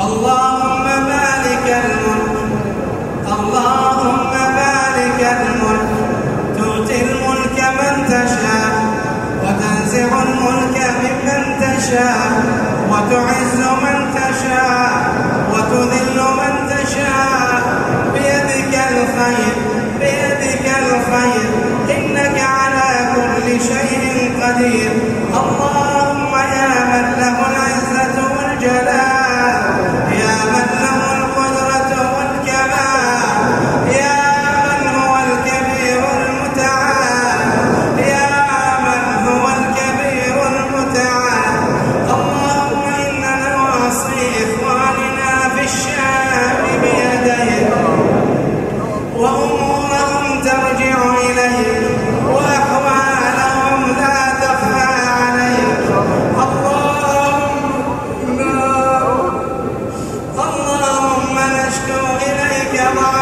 اللهم مالك الملك اللهم مالك الملك. تؤتي الملك من تشاء وتنزع الملك ممن تشاء وتعز من تشاء وتذل من تشاء. بيدك الخير بيدك الخير. إنك على كل شيء قدير. اللهم يا من له العزة والجلال. مسلم